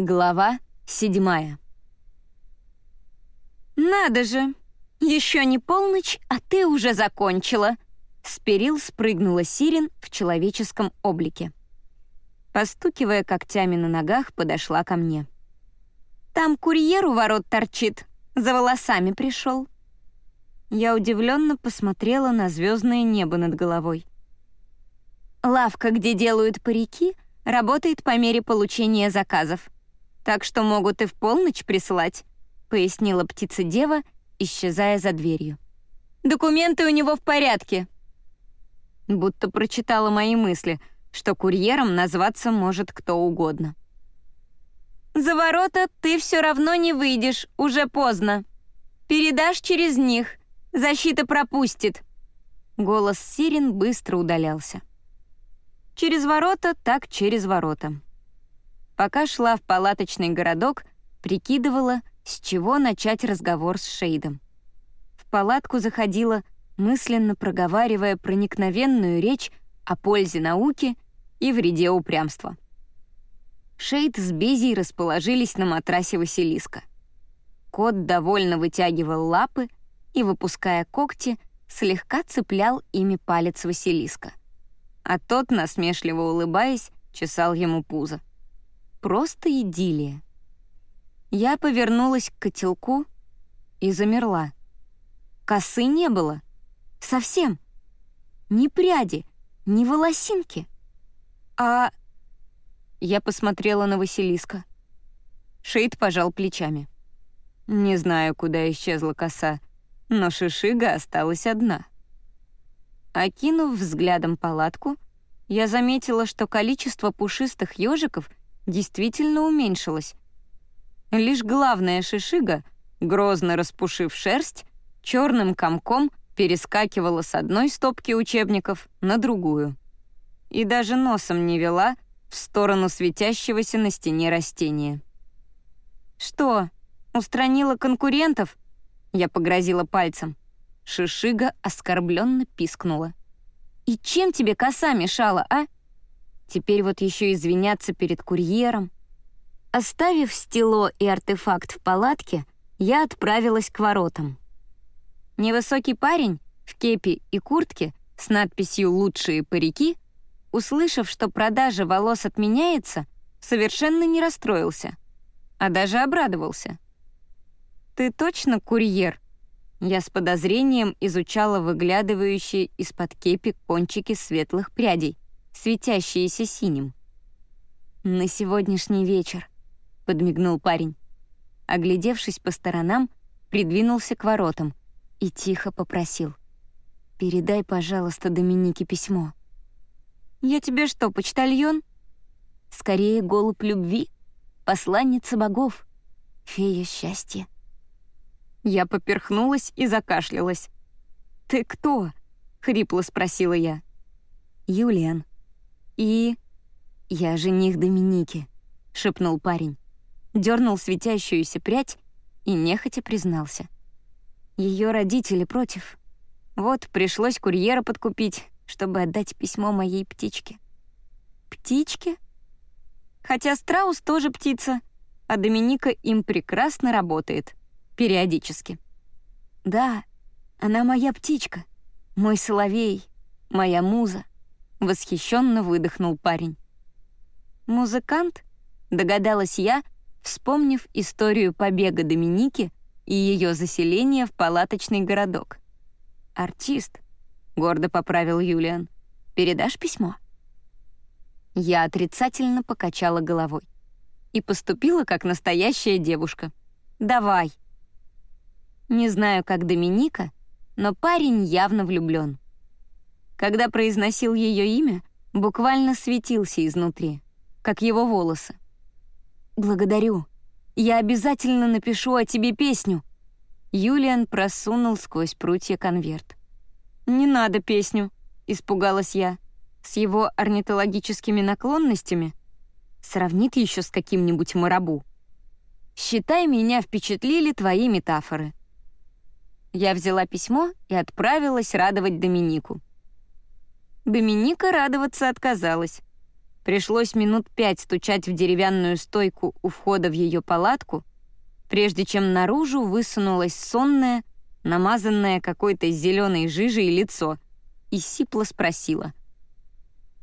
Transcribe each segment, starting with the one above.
Глава седьмая. «Надо же! Еще не полночь, а ты уже закончила!» С спрыгнула Сирен в человеческом облике. Постукивая когтями на ногах, подошла ко мне. «Там курьер у ворот торчит, за волосами пришел». Я удивленно посмотрела на звездное небо над головой. «Лавка, где делают парики, работает по мере получения заказов так что могут и в полночь прислать», — пояснила птица-дева, исчезая за дверью. «Документы у него в порядке». Будто прочитала мои мысли, что курьером назваться может кто угодно. «За ворота ты все равно не выйдешь, уже поздно. Передашь через них, защита пропустит». Голос Сирен быстро удалялся. Через ворота, так через ворота. Пока шла в палаточный городок, прикидывала, с чего начать разговор с Шейдом. В палатку заходила, мысленно проговаривая проникновенную речь о пользе науки и вреде упрямства. Шейд с Бизей расположились на матрасе Василиска. Кот довольно вытягивал лапы и, выпуская когти, слегка цеплял ими палец Василиска. А тот, насмешливо улыбаясь, чесал ему пузо. Просто идиллия. Я повернулась к котелку и замерла. Косы не было. Совсем. Ни пряди, ни волосинки. А... Я посмотрела на Василиска. Шейд пожал плечами. Не знаю, куда исчезла коса, но шишига осталась одна. Окинув взглядом палатку, я заметила, что количество пушистых ежиков действительно уменьшилась. Лишь главная шишига, грозно распушив шерсть, черным комком перескакивала с одной стопки учебников на другую. И даже носом не вела в сторону светящегося на стене растения. «Что, устранила конкурентов?» Я погрозила пальцем. Шишига оскорбленно пискнула. «И чем тебе коса мешала, а?» Теперь вот еще извиняться перед курьером. Оставив стело и артефакт в палатке, я отправилась к воротам. Невысокий парень в кепи и куртке с надписью «Лучшие парики», услышав, что продажа волос отменяется, совершенно не расстроился, а даже обрадовался. «Ты точно курьер?» Я с подозрением изучала выглядывающие из-под кепи кончики светлых прядей — светящиеся синим. «На сегодняшний вечер», — подмигнул парень. Оглядевшись по сторонам, придвинулся к воротам и тихо попросил. «Передай, пожалуйста, Доминике письмо». «Я тебе что, почтальон?» «Скорее голубь любви, посланница богов, фея счастья». Я поперхнулась и закашлялась. «Ты кто?» — хрипло спросила я. «Юлиан», и... «Я жених Доминики», — шепнул парень. Дернул светящуюся прядь и нехотя признался. Ее родители против. Вот пришлось курьера подкупить, чтобы отдать письмо моей птичке. Птичке? Хотя страус тоже птица, а Доминика им прекрасно работает. Периодически. Да, она моя птичка, мой соловей, моя муза. Восхищенно выдохнул парень. «Музыкант?» — догадалась я, вспомнив историю побега Доминики и ее заселения в палаточный городок. «Артист», — гордо поправил Юлиан. «Передашь письмо?» Я отрицательно покачала головой и поступила как настоящая девушка. «Давай». Не знаю, как Доминика, но парень явно влюблен. Когда произносил ее имя, буквально светился изнутри, как его волосы. «Благодарю. Я обязательно напишу о тебе песню». Юлиан просунул сквозь прутья конверт. «Не надо песню», — испугалась я. «С его орнитологическими наклонностями? Сравнит еще с каким-нибудь марабу. Считай, меня впечатлили твои метафоры». Я взяла письмо и отправилась радовать Доминику. Доминика радоваться отказалась. Пришлось минут пять стучать в деревянную стойку у входа в ее палатку, прежде чем наружу высунулось сонное, намазанное какой-то зеленой жижей лицо, и сипло спросила.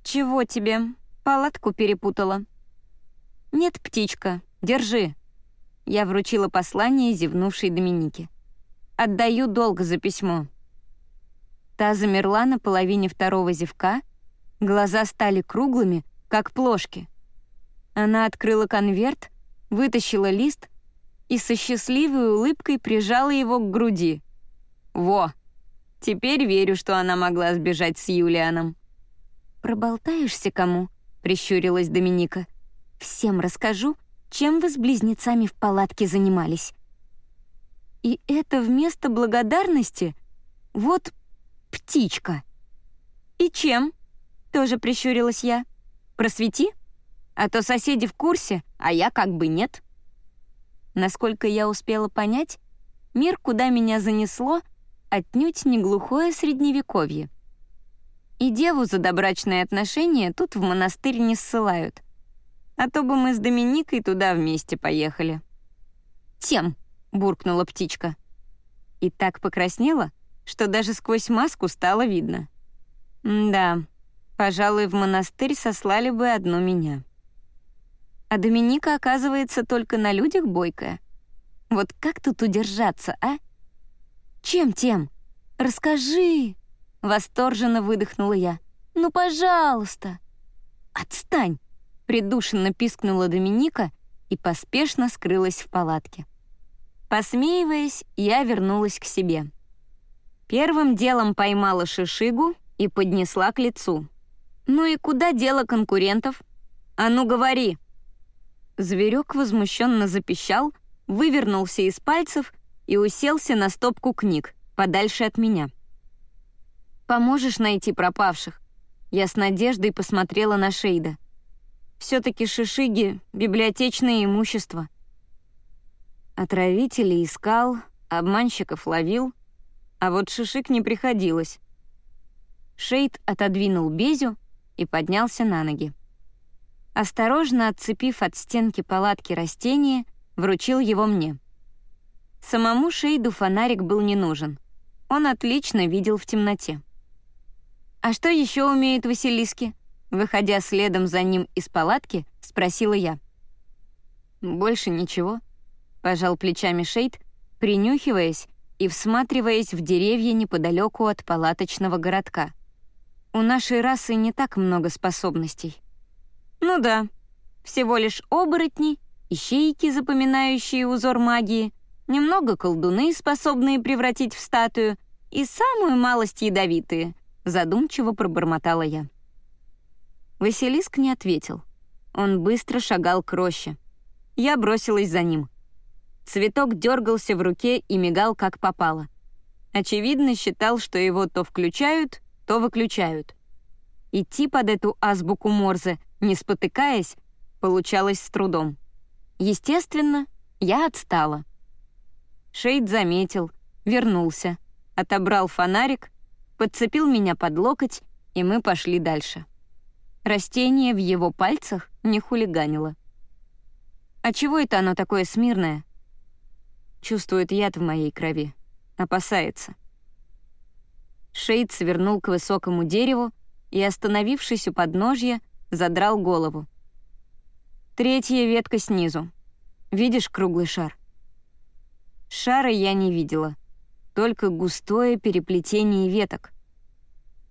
«Чего тебе? Палатку перепутала?» «Нет, птичка, держи». Я вручила послание зевнувшей Доминике. «Отдаю долг за письмо». Та замерла на половине второго зевка, глаза стали круглыми, как плошки. Она открыла конверт, вытащила лист и со счастливой улыбкой прижала его к груди. «Во! Теперь верю, что она могла сбежать с Юлианом». «Проболтаешься кому?» — прищурилась Доминика. «Всем расскажу, чем вы с близнецами в палатке занимались». «И это вместо благодарности? Вот птичка». «И чем?» — тоже прищурилась я. «Просвети, а то соседи в курсе, а я как бы нет». Насколько я успела понять, мир, куда меня занесло, отнюдь не глухое средневековье. И деву за добрачные отношения тут в монастырь не ссылают. А то бы мы с Доминикой туда вместе поехали. «Тем!» — буркнула птичка. И так покраснела, что даже сквозь маску стало видно. да, пожалуй, в монастырь сослали бы одну меня. А Доминика, оказывается, только на людях бойкая. Вот как тут удержаться, а? Чем тем? Расскажи!» Восторженно выдохнула я. «Ну, пожалуйста!» «Отстань!» — придушенно пискнула Доминика и поспешно скрылась в палатке. Посмеиваясь, я вернулась к себе. Первым делом поймала шишигу и поднесла к лицу. «Ну и куда дело конкурентов? А ну говори!» Зверек возмущенно запищал, вывернулся из пальцев и уселся на стопку книг, подальше от меня. «Поможешь найти пропавших?» Я с надеждой посмотрела на Шейда. все таки шишиги — библиотечное имущество». Отравителей искал, обманщиков ловил, а вот шишик не приходилось. Шейд отодвинул Безю и поднялся на ноги. Осторожно отцепив от стенки палатки растение, вручил его мне. Самому Шейду фонарик был не нужен. Он отлично видел в темноте. «А что еще умеют Василиски?» Выходя следом за ним из палатки, спросила я. «Больше ничего», — пожал плечами Шейд, принюхиваясь и всматриваясь в деревья неподалеку от палаточного городка. «У нашей расы не так много способностей». Ну да, всего лишь оборотни, ищейки, запоминающие узор магии, немного колдуны, способные превратить в статую, и самую малость ядовитые, задумчиво пробормотала я. Василиск не ответил. Он быстро шагал к роще. Я бросилась за ним. Цветок дергался в руке и мигал, как попало. Очевидно, считал, что его то включают, то выключают. Идти под эту азбуку Морзе не спотыкаясь, получалось с трудом. Естественно, я отстала. Шейд заметил, вернулся, отобрал фонарик, подцепил меня под локоть, и мы пошли дальше. Растение в его пальцах не хулиганило. «А чего это оно такое смирное?» Чувствует яд в моей крови. Опасается. Шейд свернул к высокому дереву и, остановившись у подножья, задрал голову. Третья ветка снизу. Видишь круглый шар? Шара я не видела, только густое переплетение веток.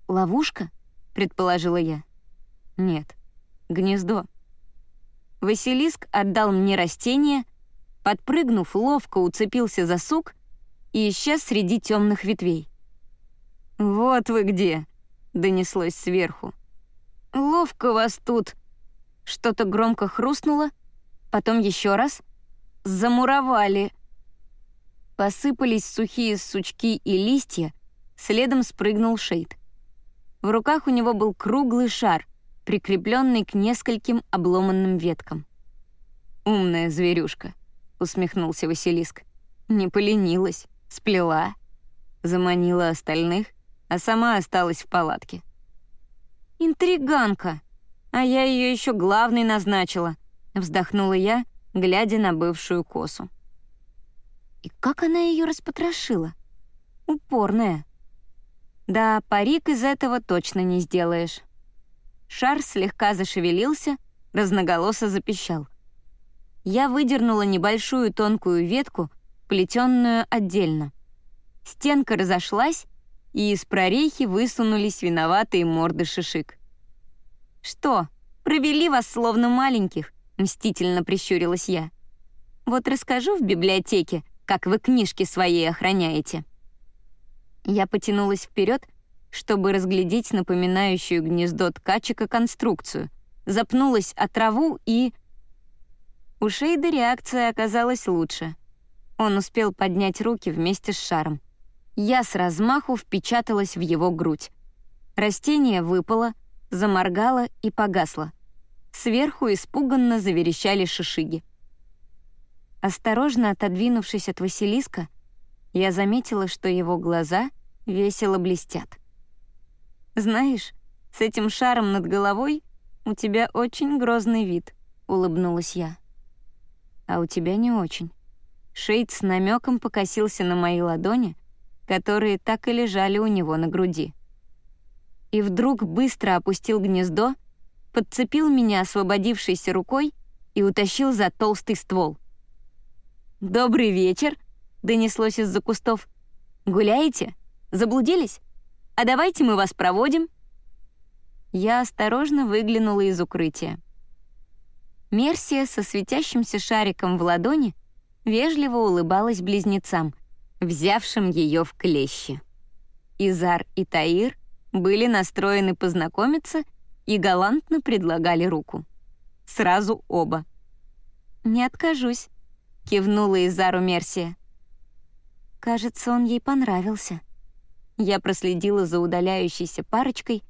«Ловушка?» — предположила я. «Нет, гнездо». Василиск отдал мне растение, подпрыгнув, ловко уцепился за сук и исчез среди темных ветвей. «Вот вы где!» — донеслось сверху. «Ловко вас тут!» Что-то громко хрустнуло, потом еще раз. «Замуровали!» Посыпались сухие сучки и листья, следом спрыгнул Шейд. В руках у него был круглый шар, прикрепленный к нескольким обломанным веткам. «Умная зверюшка», — усмехнулся Василиск. «Не поленилась, сплела, заманила остальных, а сама осталась в палатке». «Интриганка!» «А я ее еще главной назначила», — вздохнула я, глядя на бывшую косу. И как она ее распотрошила? Упорная. Да, парик из этого точно не сделаешь. Шар слегка зашевелился, разноголосо запищал. Я выдернула небольшую тонкую ветку, плетенную отдельно. Стенка разошлась, и из прорехи высунулись виноватые морды шишик. «Что, провели вас словно маленьких?» — мстительно прищурилась я. «Вот расскажу в библиотеке, как вы книжки свои охраняете». Я потянулась вперед, чтобы разглядеть напоминающую гнездо ткачика конструкцию, запнулась о траву и... У Шейда реакция оказалась лучше. Он успел поднять руки вместе с шаром. Я с размаху впечаталась в его грудь. Растение выпало, заморгало и погасло. Сверху испуганно заверещали шишиги. Осторожно отодвинувшись от Василиска, я заметила, что его глаза весело блестят. «Знаешь, с этим шаром над головой у тебя очень грозный вид», — улыбнулась я. «А у тебя не очень». Шейд с намеком покосился на мои ладони, которые так и лежали у него на груди. И вдруг быстро опустил гнездо, подцепил меня освободившейся рукой и утащил за толстый ствол. «Добрый вечер!» — донеслось из-за кустов. «Гуляете? Заблудились? А давайте мы вас проводим!» Я осторожно выглянула из укрытия. Мерсия со светящимся шариком в ладони вежливо улыбалась близнецам — взявшим ее в клещи. Изар и Таир были настроены познакомиться и галантно предлагали руку. Сразу оба. «Не откажусь», — кивнула Изару Мерсия. Кажется, он ей понравился. Я проследила за удаляющейся парочкой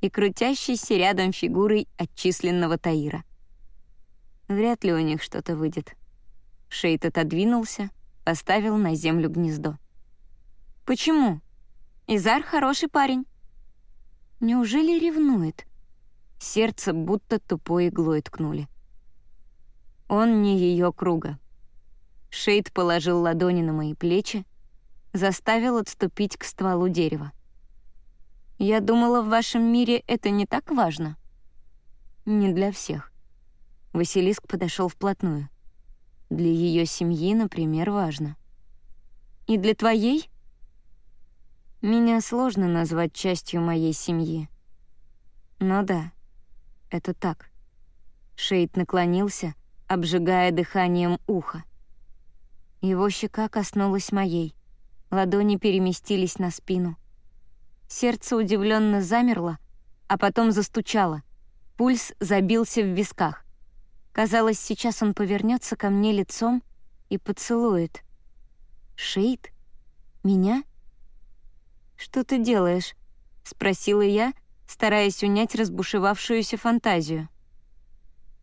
и крутящейся рядом фигурой отчисленного Таира. Вряд ли у них что-то выйдет. Шейт отодвинулся, поставил на землю гнездо. «Почему? Изар хороший парень». Неужели ревнует? Сердце будто тупой иглой ткнули. Он не ее круга. Шейд положил ладони на мои плечи, заставил отступить к стволу дерева. «Я думала, в вашем мире это не так важно». «Не для всех». Василиск подошел вплотную. Для ее семьи, например, важно. И для твоей? Меня сложно назвать частью моей семьи. Но да, это так. Шейд наклонился, обжигая дыханием ухо. Его щека коснулась моей. Ладони переместились на спину. Сердце удивленно замерло, а потом застучало. Пульс забился в висках. Казалось, сейчас он повернется ко мне лицом и поцелует. «Шейд? Меня?» «Что ты делаешь?» — спросила я, стараясь унять разбушевавшуюся фантазию.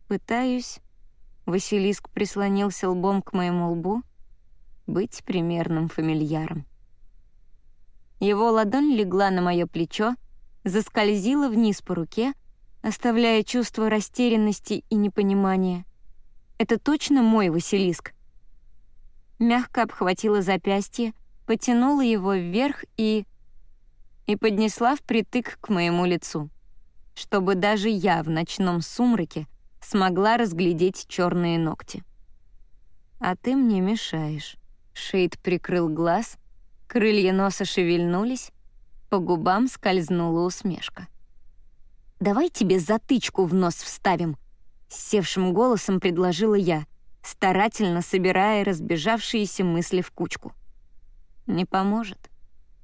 «Пытаюсь...» — Василиск прислонился лбом к моему лбу — быть примерным фамильяром. Его ладонь легла на мое плечо, заскользила вниз по руке, оставляя чувство растерянности и непонимания. Это точно мой Василиск. Мягко обхватила запястье, потянула его вверх и... и поднесла впритык к моему лицу, чтобы даже я в ночном сумраке смогла разглядеть черные ногти. «А ты мне мешаешь». Шейд прикрыл глаз, крылья носа шевельнулись, по губам скользнула усмешка. «Давай тебе затычку в нос вставим», — севшим голосом предложила я, старательно собирая разбежавшиеся мысли в кучку. «Не поможет».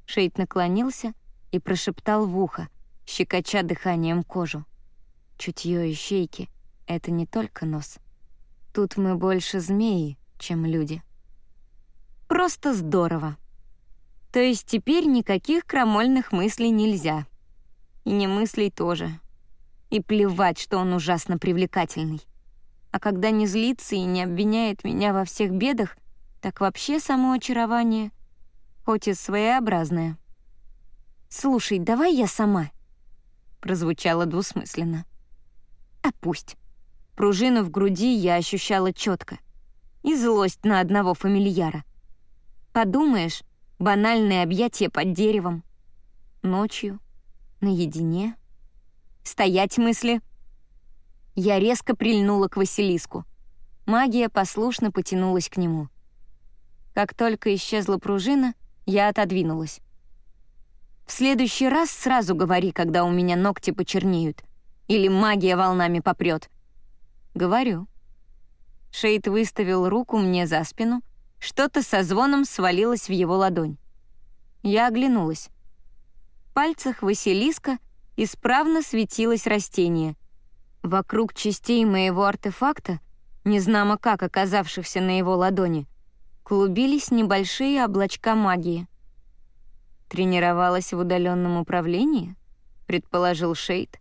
Шейд наклонился и прошептал в ухо, щекоча дыханием кожу. Чутье ищейки — это не только нос. Тут мы больше змеи, чем люди. Просто здорово. То есть теперь никаких крамольных мыслей нельзя. И не мыслей тоже. И плевать, что он ужасно привлекательный. А когда не злится и не обвиняет меня во всех бедах, так вообще само очарование, хоть и своеобразное. «Слушай, давай я сама», — прозвучало двусмысленно. А пусть. Пружину в груди я ощущала четко. И злость на одного фамильяра. Подумаешь, банальное объятие под деревом. Ночью, наедине. Стоять мысли. Я резко прильнула к Василиску. Магия послушно потянулась к нему. Как только исчезла пружина, я отодвинулась. В следующий раз сразу говори, когда у меня ногти почернеют. Или магия волнами попрет. Говорю. Шейд выставил руку мне за спину, что-то со звоном свалилось в его ладонь. Я оглянулась. В пальцах Василиска исправно светилось растение. Вокруг частей моего артефакта, незнамо как оказавшихся на его ладони, клубились небольшие облачка магии. «Тренировалась в удаленном управлении?» — предположил Шейд.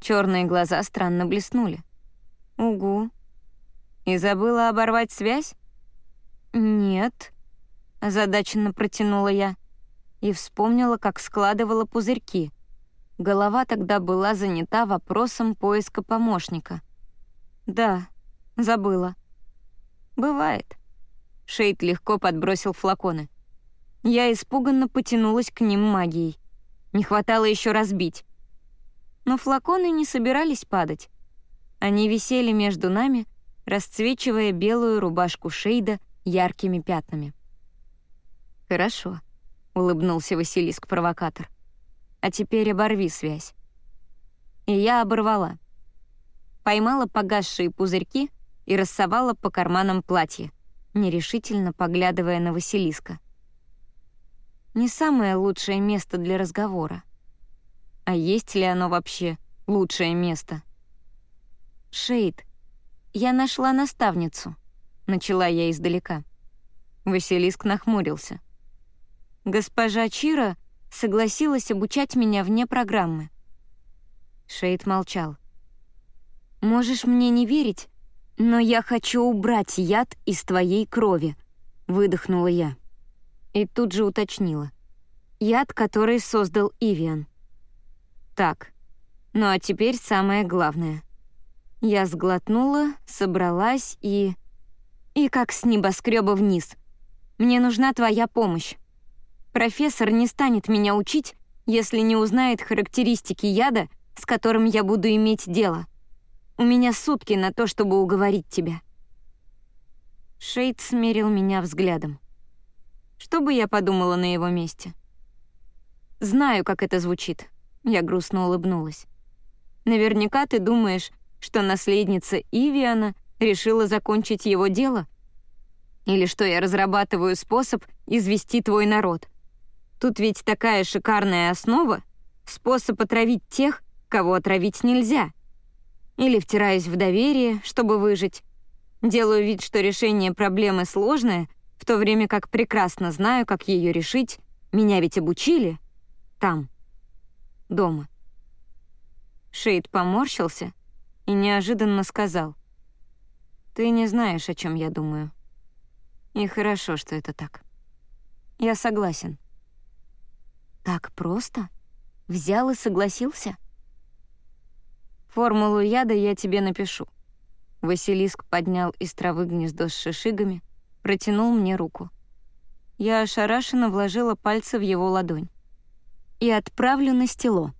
Черные глаза странно блеснули. «Угу. И забыла оборвать связь?» «Нет», — озадаченно протянула я и вспомнила, как складывала пузырьки. Голова тогда была занята вопросом поиска помощника. «Да, забыла». «Бывает». Шейд легко подбросил флаконы. Я испуганно потянулась к ним магией. Не хватало еще разбить. Но флаконы не собирались падать. Они висели между нами, расцвечивая белую рубашку Шейда яркими пятнами. «Хорошо», — улыбнулся Василиск-провокатор. «А теперь оборви связь». И я оборвала. Поймала погасшие пузырьки и рассовала по карманам платья, нерешительно поглядывая на Василиска не самое лучшее место для разговора. А есть ли оно вообще лучшее место? Шейд, я нашла наставницу, начала я издалека. Василиск нахмурился. Госпожа Чира согласилась обучать меня вне программы. Шейд молчал. «Можешь мне не верить, но я хочу убрать яд из твоей крови», — выдохнула я. И тут же уточнила. Яд, который создал Ивиан. Так, ну а теперь самое главное. Я сглотнула, собралась и... И как с небоскреба вниз. Мне нужна твоя помощь. Профессор не станет меня учить, если не узнает характеристики яда, с которым я буду иметь дело. У меня сутки на то, чтобы уговорить тебя». Шейд смерил меня взглядом. Что бы я подумала на его месте? Знаю, как это звучит. Я грустно улыбнулась. Наверняка ты думаешь, что наследница Ивиана решила закончить его дело? Или что я разрабатываю способ извести твой народ? Тут ведь такая шикарная основа, способ отравить тех, кого отравить нельзя. Или втираюсь в доверие, чтобы выжить. Делаю вид, что решение проблемы сложное — в то время как прекрасно знаю, как ее решить. Меня ведь обучили. Там. Дома. Шейд поморщился и неожиданно сказал. «Ты не знаешь, о чем я думаю. И хорошо, что это так. Я согласен». «Так просто? Взял и согласился?» «Формулу яда я тебе напишу». Василиск поднял из травы гнездо с шишигами, протянул мне руку. Я ошарашенно вложила пальцы в его ладонь. «И отправлю на стело».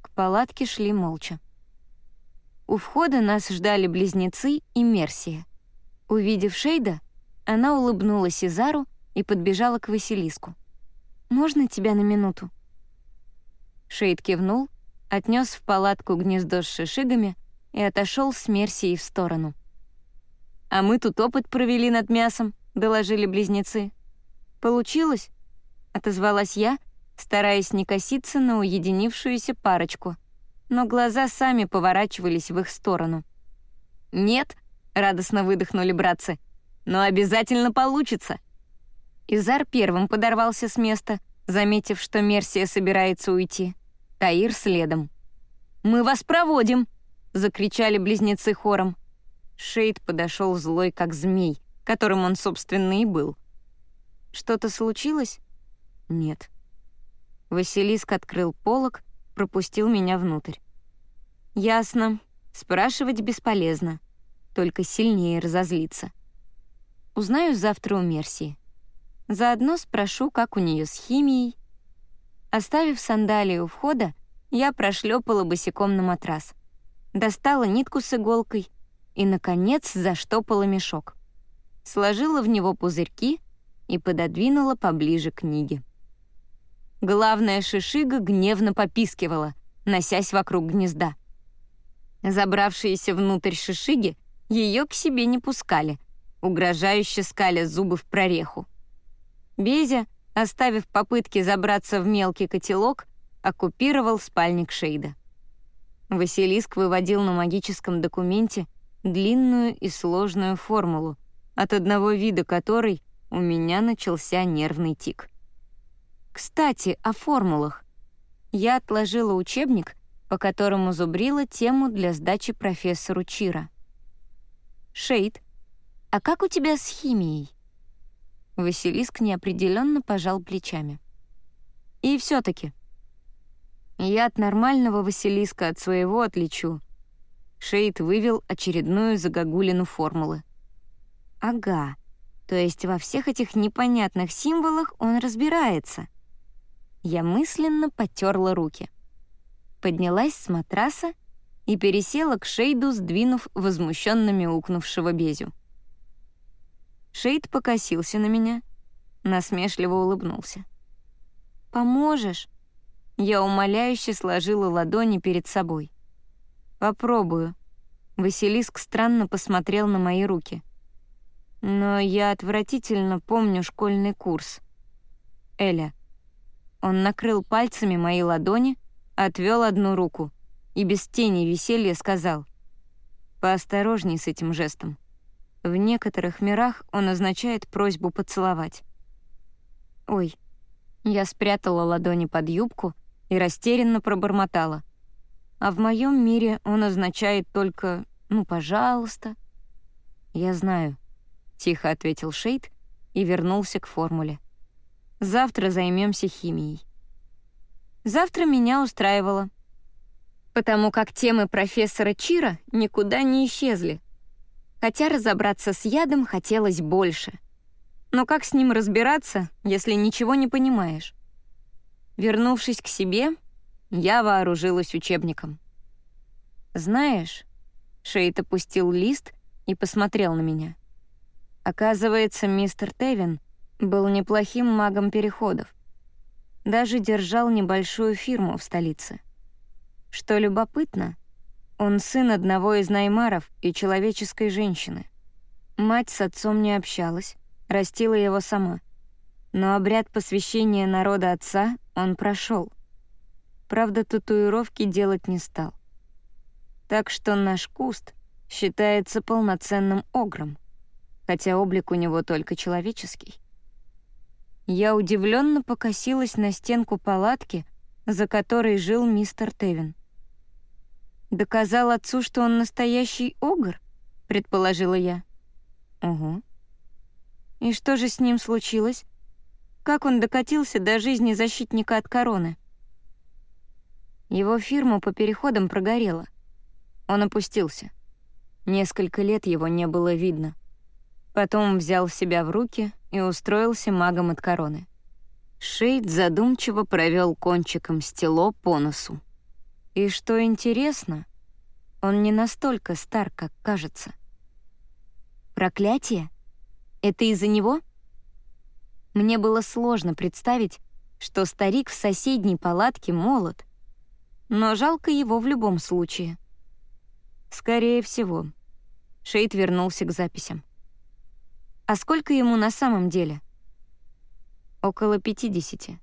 К палатке шли молча. У входа нас ждали близнецы и Мерсия. Увидев Шейда, она улыбнулась Изару и подбежала к Василиску. «Можно тебя на минуту?» Шейд кивнул, отнес в палатку гнездо с шишигами и отошел с Мерсией в сторону. «А мы тут опыт провели над мясом», — доложили близнецы. «Получилось?» — отозвалась я, стараясь не коситься на уединившуюся парочку. Но глаза сами поворачивались в их сторону. «Нет», — радостно выдохнули братцы, — «но обязательно получится». Изар первым подорвался с места, заметив, что Мерсия собирается уйти. Таир следом. «Мы вас проводим!» — закричали близнецы хором. Шейд подошел злой, как змей, которым он, собственно, и был. «Что-то случилось?» «Нет». Василиск открыл полог, пропустил меня внутрь. Ясно. Спрашивать бесполезно. Только сильнее разозлиться. Узнаю завтра у Мерсии. Заодно спрошу, как у нее с химией. Оставив сандалии у входа, я прошлепала босиком на матрас. Достала нитку с иголкой и, наконец, заштопала мешок. Сложила в него пузырьки и пододвинула поближе к книге. Главная шишига гневно попискивала, носясь вокруг гнезда. Забравшиеся внутрь шишиги ее к себе не пускали, угрожающе скаля зубы в прореху. Безя, оставив попытки забраться в мелкий котелок, оккупировал спальник Шейда. Василиск выводил на магическом документе длинную и сложную формулу, от одного вида которой у меня начался нервный тик. Кстати, о формулах. Я отложила учебник, по которому зубрила тему для сдачи профессору Чира. «Шейд, а как у тебя с химией?» Василиск неопределенно пожал плечами. «И все-таки. Я от нормального Василиска от своего отличу». Шейд вывел очередную загогулину формулы. «Ага, то есть во всех этих непонятных символах он разбирается». Я мысленно потерла руки. Поднялась с матраса и пересела к Шейду, сдвинув возмущенно мяукнувшего Безю. Шейд покосился на меня, насмешливо улыбнулся. «Поможешь?» Я умоляюще сложила ладони перед собой. «Попробую». Василиск странно посмотрел на мои руки. «Но я отвратительно помню школьный курс. Эля». Он накрыл пальцами мои ладони, отвел одну руку и без тени веселья сказал «Поосторожней с этим жестом». В некоторых мирах он означает просьбу поцеловать. Ой, я спрятала ладони под юбку и растерянно пробормотала. А в моем мире он означает только «ну, пожалуйста». «Я знаю», — тихо ответил Шейд и вернулся к формуле. «Завтра займемся химией». Завтра меня устраивало, потому как темы профессора Чира никуда не исчезли, хотя разобраться с ядом хотелось больше. Но как с ним разбираться, если ничего не понимаешь? Вернувшись к себе, я вооружилась учебником. «Знаешь...» — Шейд опустил лист и посмотрел на меня. Оказывается, мистер Тевин был неплохим магом переходов. Даже держал небольшую фирму в столице. Что любопытно — он сын одного из наймаров и человеческой женщины. Мать с отцом не общалась, растила его сама. Но обряд посвящения народа отца он прошел. Правда, татуировки делать не стал. Так что наш куст считается полноценным огром, хотя облик у него только человеческий. Я удивленно покосилась на стенку палатки, за которой жил мистер Тевин. «Доказал отцу, что он настоящий огр?» — предположила я. «Угу». «И что же с ним случилось? Как он докатился до жизни защитника от короны?» Его фирма по переходам прогорела. Он опустился. Несколько лет его не было видно. Потом взял себя в руки и устроился магом от короны. Шейд задумчиво провел кончиком стело по носу. И что интересно, он не настолько стар, как кажется. Проклятие? Это из-за него? Мне было сложно представить, что старик в соседней палатке молод, но жалко его в любом случае. Скорее всего. Шейд вернулся к записям. А сколько ему на самом деле? Около 50.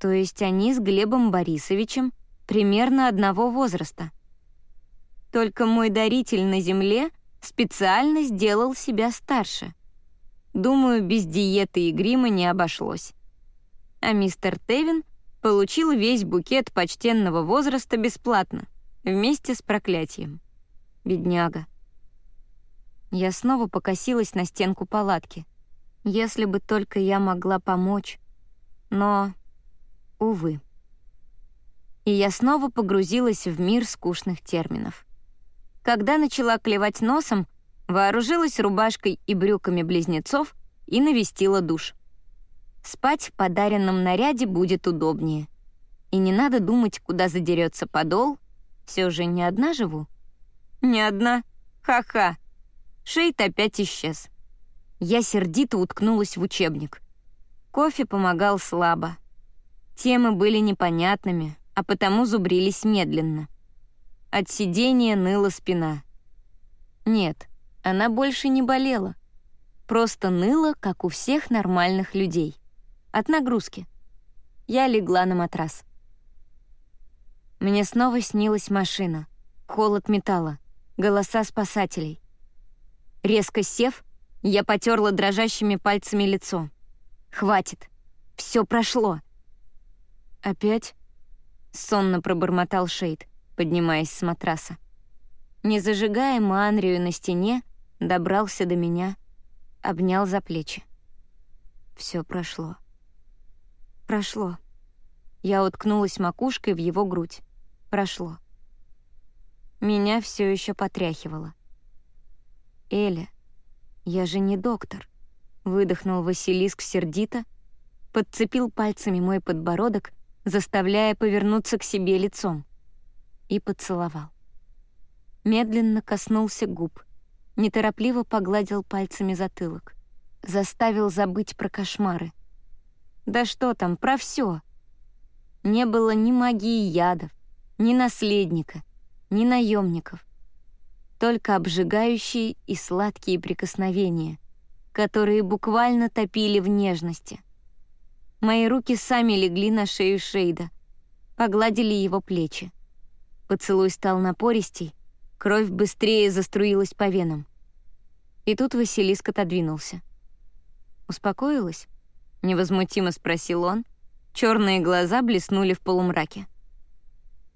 То есть они с Глебом Борисовичем — примерно одного возраста. Только мой даритель на Земле специально сделал себя старше. Думаю, без диеты и грима не обошлось. А мистер Тевин получил весь букет почтенного возраста бесплатно, вместе с проклятием. Бедняга. Я снова покосилась на стенку палатки. Если бы только я могла помочь. Но, увы. И я снова погрузилась в мир скучных терминов. Когда начала клевать носом, вооружилась рубашкой и брюками близнецов и навестила душ. Спать в подаренном наряде будет удобнее. И не надо думать, куда задерется подол. Все же не одна живу. Не одна. Ха-ха. Шейт опять исчез. Я сердито уткнулась в учебник. Кофе помогал слабо. Темы были непонятными, а потому зубрились медленно. От сидения ныла спина. Нет, она больше не болела. Просто ныла, как у всех нормальных людей. От нагрузки. Я легла на матрас. Мне снова снилась машина, холод металла, голоса спасателей. Резко сев, я потерла дрожащими пальцами лицо. «Хватит. Все прошло». «Опять?» — сонно пробормотал Шейд, поднимаясь с матраса. Не зажигая Маанрию на стене, добрался до меня, обнял за плечи. Все прошло. Прошло. Я уткнулась макушкой в его грудь. Прошло. Меня все еще потряхивало. «Эля, я же не доктор», — выдохнул Василиск сердито, подцепил пальцами мой подбородок, заставляя повернуться к себе лицом, и поцеловал. Медленно коснулся губ, неторопливо погладил пальцами затылок, заставил забыть про кошмары — да что там, про все. Не было ни магии ядов, ни наследника, ни наемников. Только обжигающие и сладкие прикосновения, которые буквально топили в нежности. Мои руки сами легли на шею Шейда, погладили его плечи. Поцелуй стал напористей, кровь быстрее заструилась по венам. И тут Василиск отодвинулся. Успокоилась? невозмутимо спросил он. Черные глаза блеснули в полумраке.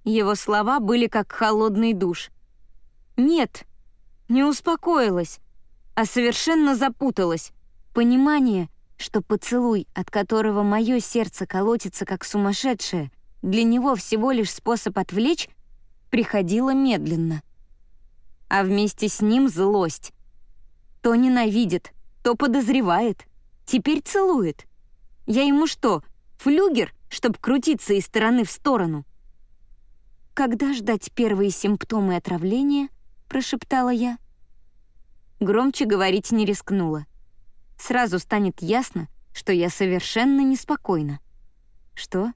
Его слова были как холодный душ. Нет, не успокоилась, а совершенно запуталась. Понимание, что поцелуй, от которого мое сердце колотится как сумасшедшее, для него всего лишь способ отвлечь, приходило медленно. А вместе с ним злость. То ненавидит, то подозревает, теперь целует. Я ему что, флюгер, чтоб крутиться из стороны в сторону? «Когда ждать первые симптомы отравления?» — прошептала я. Громче говорить не рискнула. Сразу станет ясно, что я совершенно неспокойна. «Что?»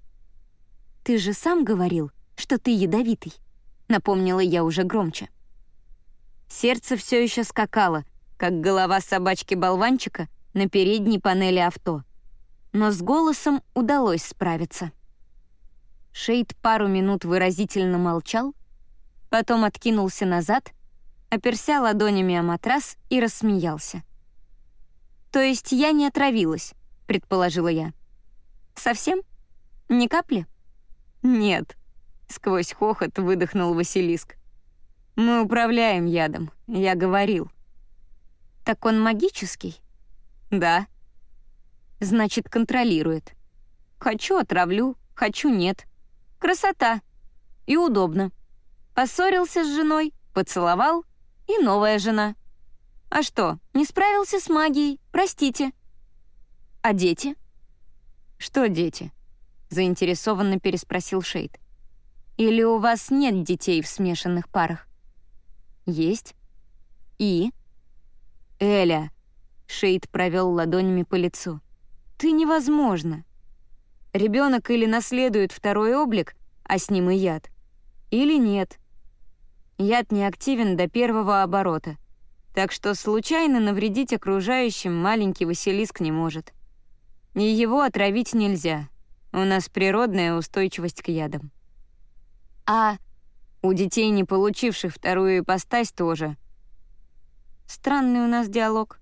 «Ты же сам говорил, что ты ядовитый», — напомнила я уже громче. Сердце все еще скакало, как голова собачки-болванчика на передней панели авто но с голосом удалось справиться. Шейд пару минут выразительно молчал, потом откинулся назад, оперся ладонями о матрас и рассмеялся. «То есть я не отравилась», — предположила я. «Совсем? Ни капли?» «Нет», — сквозь хохот выдохнул Василиск. «Мы управляем ядом, я говорил». «Так он магический?» «Да», значит, контролирует. Хочу — отравлю, хочу — нет. Красота. И удобно. Поссорился с женой, поцеловал, и новая жена. А что, не справился с магией, простите. А дети? Что дети? Заинтересованно переспросил Шейд. Или у вас нет детей в смешанных парах? Есть. И? Эля. Шейд провел ладонями по лицу. Ты невозможно. Ребенок или наследует второй облик, а с ним и яд, или нет. Яд не активен до первого оборота, так что случайно навредить окружающим маленький Василиск не может. И его отравить нельзя. У нас природная устойчивость к ядам. А у детей, не получивших вторую ипостась, тоже. Странный у нас диалог.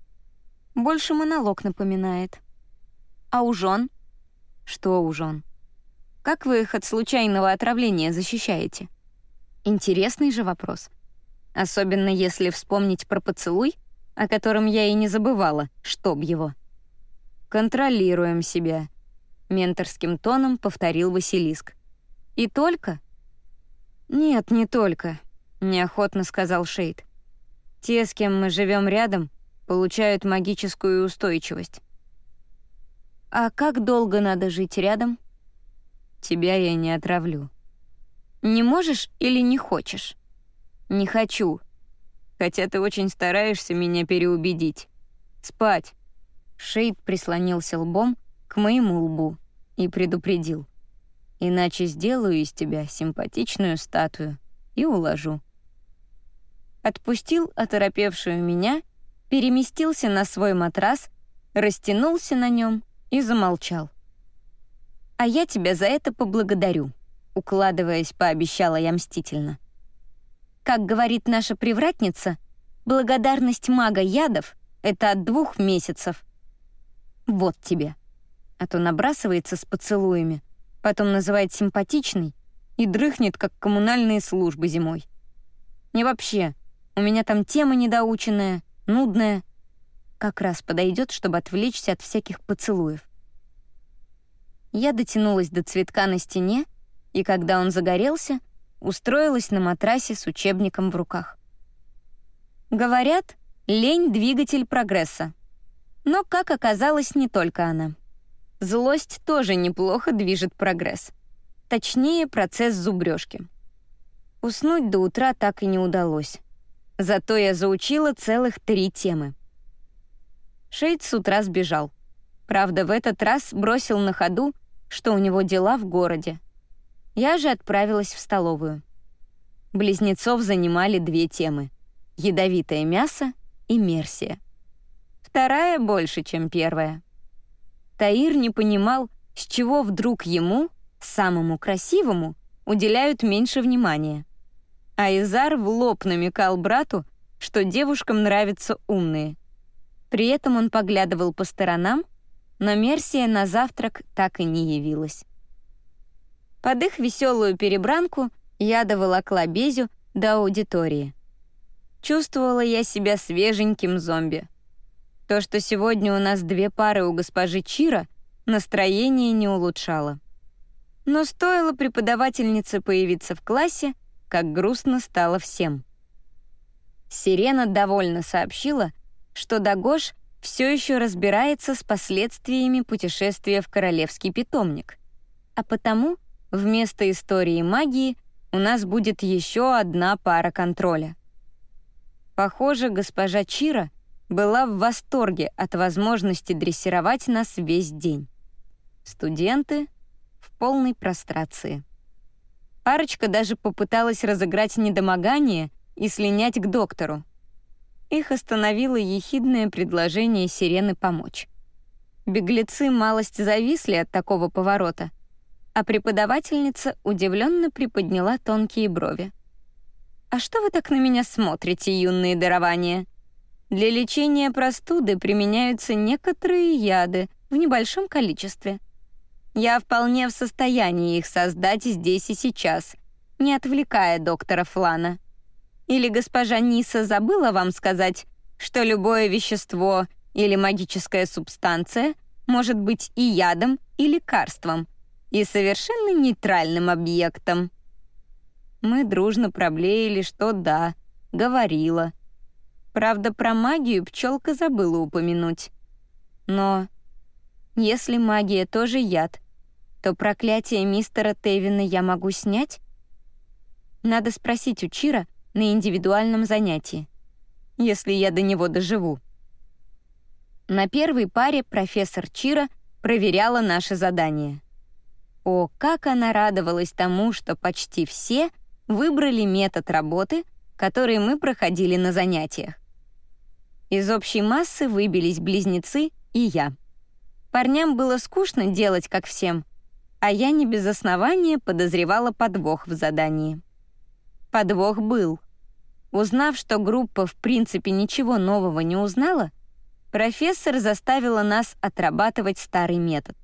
Больше монолог напоминает. А у жен? Что у жен? Как вы их от случайного отравления защищаете? Интересный же вопрос. Особенно если вспомнить про поцелуй, о котором я и не забывала, чтоб его. «Контролируем себя», — менторским тоном повторил Василиск. И только? Нет, не только, неохотно сказал Шейд. Те, с кем мы живем рядом, получают магическую устойчивость. А как долго надо жить рядом? Тебя я не отравлю. Не можешь или не хочешь? Не хочу. Хотя ты очень стараешься меня переубедить. Спать. Шейд прислонился лбом к моему лбу и предупредил. Иначе сделаю из тебя симпатичную статую и уложу. Отпустил оторопевшую меня, переместился на свой матрас, растянулся на нем и замолчал. «А я тебя за это поблагодарю», — укладываясь, пообещала я мстительно. Как говорит наша привратница, благодарность мага ядов — это от двух месяцев. Вот тебе. А то набрасывается с поцелуями, потом называет симпатичной и дрыхнет, как коммунальные службы зимой. Не вообще, у меня там тема недоученная, нудная. Как раз подойдет, чтобы отвлечься от всяких поцелуев. Я дотянулась до цветка на стене, и когда он загорелся, устроилась на матрасе с учебником в руках. Говорят, лень — двигатель прогресса. Но, как оказалось, не только она. Злость тоже неплохо движет прогресс. Точнее, процесс зубрежки. Уснуть до утра так и не удалось. Зато я заучила целых три темы. Шейд с утра сбежал. Правда, в этот раз бросил на ходу, что у него дела в городе. Я же отправилась в столовую. Близнецов занимали две темы — ядовитое мясо и мерсия. Вторая больше, чем первая. Таир не понимал, с чего вдруг ему, самому красивому, уделяют меньше внимания а Изар в лоб намекал брату, что девушкам нравятся умные. При этом он поглядывал по сторонам, но Мерсия на завтрак так и не явилась. Под их веселую перебранку я доволокла Безю до аудитории. Чувствовала я себя свеженьким зомби. То, что сегодня у нас две пары у госпожи Чира, настроение не улучшало. Но стоило преподавательнице появиться в классе, как грустно стало всем. Сирена довольно сообщила, что Дагош все еще разбирается с последствиями путешествия в королевский питомник, а потому вместо истории магии у нас будет еще одна пара контроля. Похоже, госпожа Чира была в восторге от возможности дрессировать нас весь день. Студенты в полной прострации. Парочка даже попыталась разыграть недомогание и слинять к доктору. Их остановило ехидное предложение Сирены помочь. Беглецы малость зависли от такого поворота, а преподавательница удивленно приподняла тонкие брови. «А что вы так на меня смотрите, юные дарования? Для лечения простуды применяются некоторые яды в небольшом количестве — я вполне в состоянии их создать здесь и сейчас, не отвлекая доктора Флана. Или госпожа Ниса забыла вам сказать, что любое вещество или магическая субстанция может быть и ядом, и лекарством, и совершенно нейтральным объектом. Мы дружно проблеяли, что да, говорила. Правда, про магию пчелка забыла упомянуть. Но если магия тоже яд, то проклятие мистера Тевина я могу снять? Надо спросить у Чира на индивидуальном занятии, если я до него доживу. На первой паре профессор Чира проверяла наше задание. О, как она радовалась тому, что почти все выбрали метод работы, который мы проходили на занятиях. Из общей массы выбились близнецы и я. Парням было скучно делать, как всем, а я не без основания подозревала подвох в задании. Подвох был. Узнав, что группа в принципе ничего нового не узнала, профессор заставила нас отрабатывать старый метод.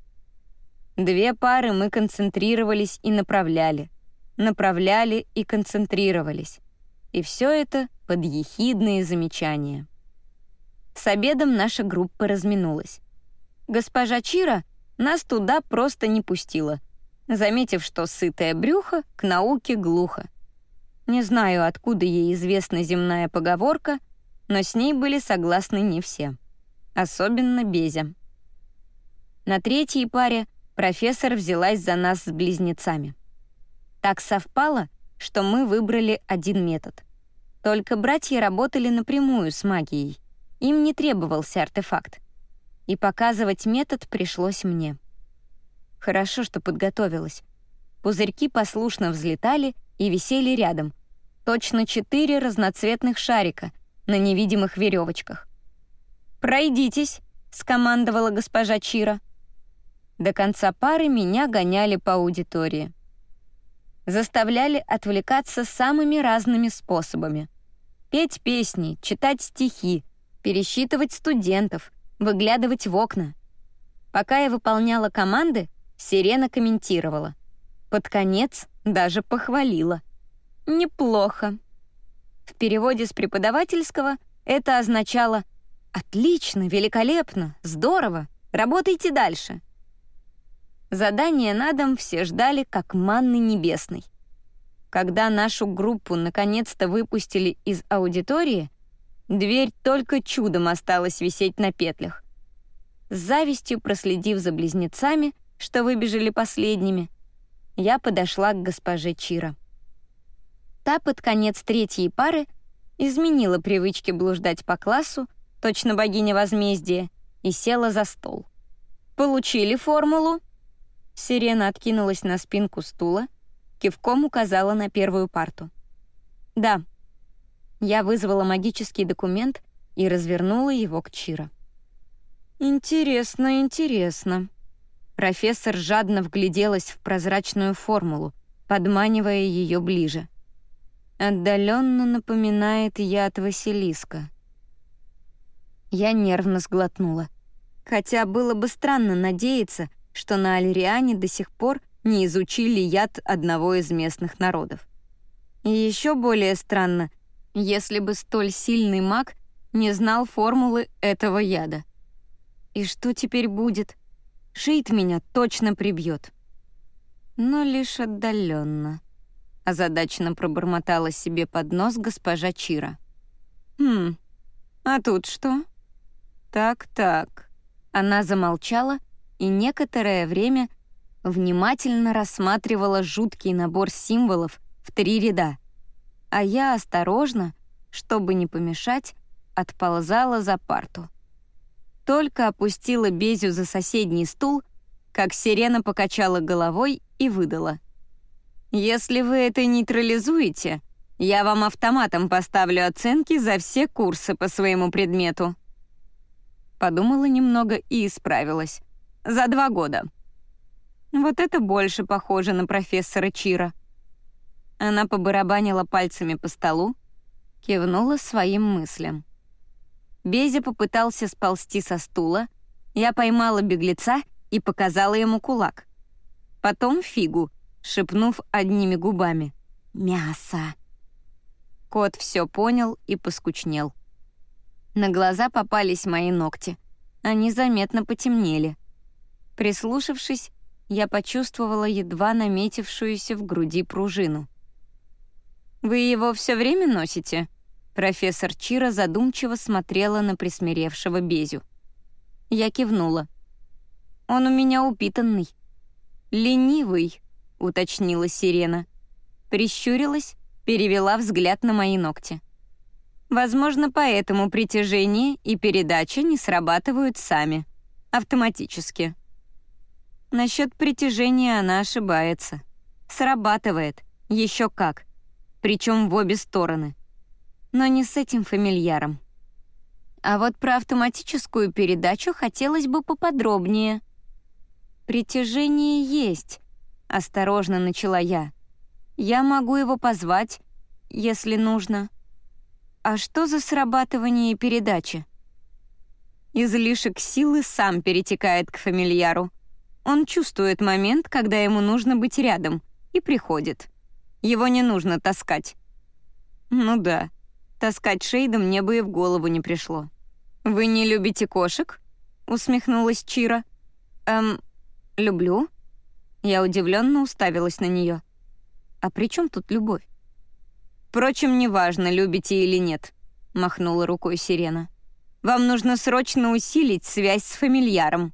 Две пары мы концентрировались и направляли, направляли и концентрировались. И все это под ехидные замечания. С обедом наша группа разминулась. Госпожа Чира нас туда просто не пустила. заметив, что сытое брюхо к науке глухо. Не знаю, откуда ей известна земная поговорка, но с ней были согласны не все. Особенно Безя. На третьей паре профессор взялась за нас с близнецами. Так совпало, что мы выбрали один метод. Только братья работали напрямую с магией. Им не требовался артефакт. И показывать метод пришлось мне. Хорошо, что подготовилась. Пузырьки послушно взлетали и висели рядом. Точно четыре разноцветных шарика на невидимых веревочках. «Пройдитесь», — скомандовала госпожа Чира. До конца пары меня гоняли по аудитории. Заставляли отвлекаться самыми разными способами. Петь песни, читать стихи, пересчитывать студентов, выглядывать в окна. Пока я выполняла команды, Сирена комментировала. Под конец даже похвалила. «Неплохо». В переводе с преподавательского это означало «Отлично, великолепно, здорово, работайте дальше». Задание на дом все ждали как манны небесной. Когда нашу группу наконец-то выпустили из аудитории, дверь только чудом осталась висеть на петлях. С завистью проследив за близнецами, что выбежали последними, я подошла к госпоже Чира. Та под конец третьей пары изменила привычки блуждать по классу, точно богиня возмездия, и села за стол. «Получили формулу?» Сирена откинулась на спинку стула, кивком указала на первую парту. «Да». Я вызвала магический документ и развернула его к Чира. «Интересно, интересно», Профессор жадно вгляделась в прозрачную формулу, подманивая ее ближе. Отдаленно напоминает яд Василиска. Я нервно сглотнула. Хотя было бы странно надеяться, что на Альриане до сих пор не изучили яд одного из местных народов. И еще более странно, если бы столь сильный маг не знал формулы этого яда. И что теперь будет? Шейд меня точно прибьет. Но лишь отдаленно. Озадаченно пробормотала себе под нос госпожа Чира. «Хм, а тут что?» «Так-так». Она замолчала и некоторое время внимательно рассматривала жуткий набор символов в три ряда, а я осторожно, чтобы не помешать, отползала за парту. Только опустила Безю за соседний стул, как сирена покачала головой и выдала. «Если вы это нейтрализуете, я вам автоматом поставлю оценки за все курсы по своему предмету». Подумала немного и исправилась. «За два года». Вот это больше похоже на профессора Чира. Она побарабанила пальцами по столу, кивнула своим мыслям. Безя попытался сползти со стула, я поймала беглеца и показала ему кулак. Потом фигу, шепнув одними губами. «Мясо!» Кот все понял и поскучнел. На глаза попались мои ногти. Они заметно потемнели. Прислушавшись, я почувствовала едва наметившуюся в груди пружину. «Вы его все время носите?» Профессор Чира задумчиво смотрела на присмиревшего Безю. Я кивнула. «Он у меня упитанный». «Ленивый», — уточнила Сирена. Прищурилась, перевела взгляд на мои ногти. Возможно, поэтому притяжение и передача не срабатывают сами, автоматически. Насчет притяжения она ошибается. Срабатывает, еще как. Причем в обе стороны но не с этим фамильяром. А вот про автоматическую передачу хотелось бы поподробнее. «Притяжение есть», — осторожно начала я. «Я могу его позвать, если нужно». «А что за срабатывание и передача?» Излишек силы сам перетекает к фамильяру. Он чувствует момент, когда ему нужно быть рядом, и приходит. Его не нужно таскать. Ну да, Таскать Шейда мне бы и в голову не пришло. «Вы не любите кошек?» — усмехнулась Чира. «Эм, люблю». Я удивленно уставилась на нее. «А при чем тут любовь?» «Впрочем, неважно, любите или нет», — махнула рукой Сирена. «Вам нужно срочно усилить связь с фамильяром.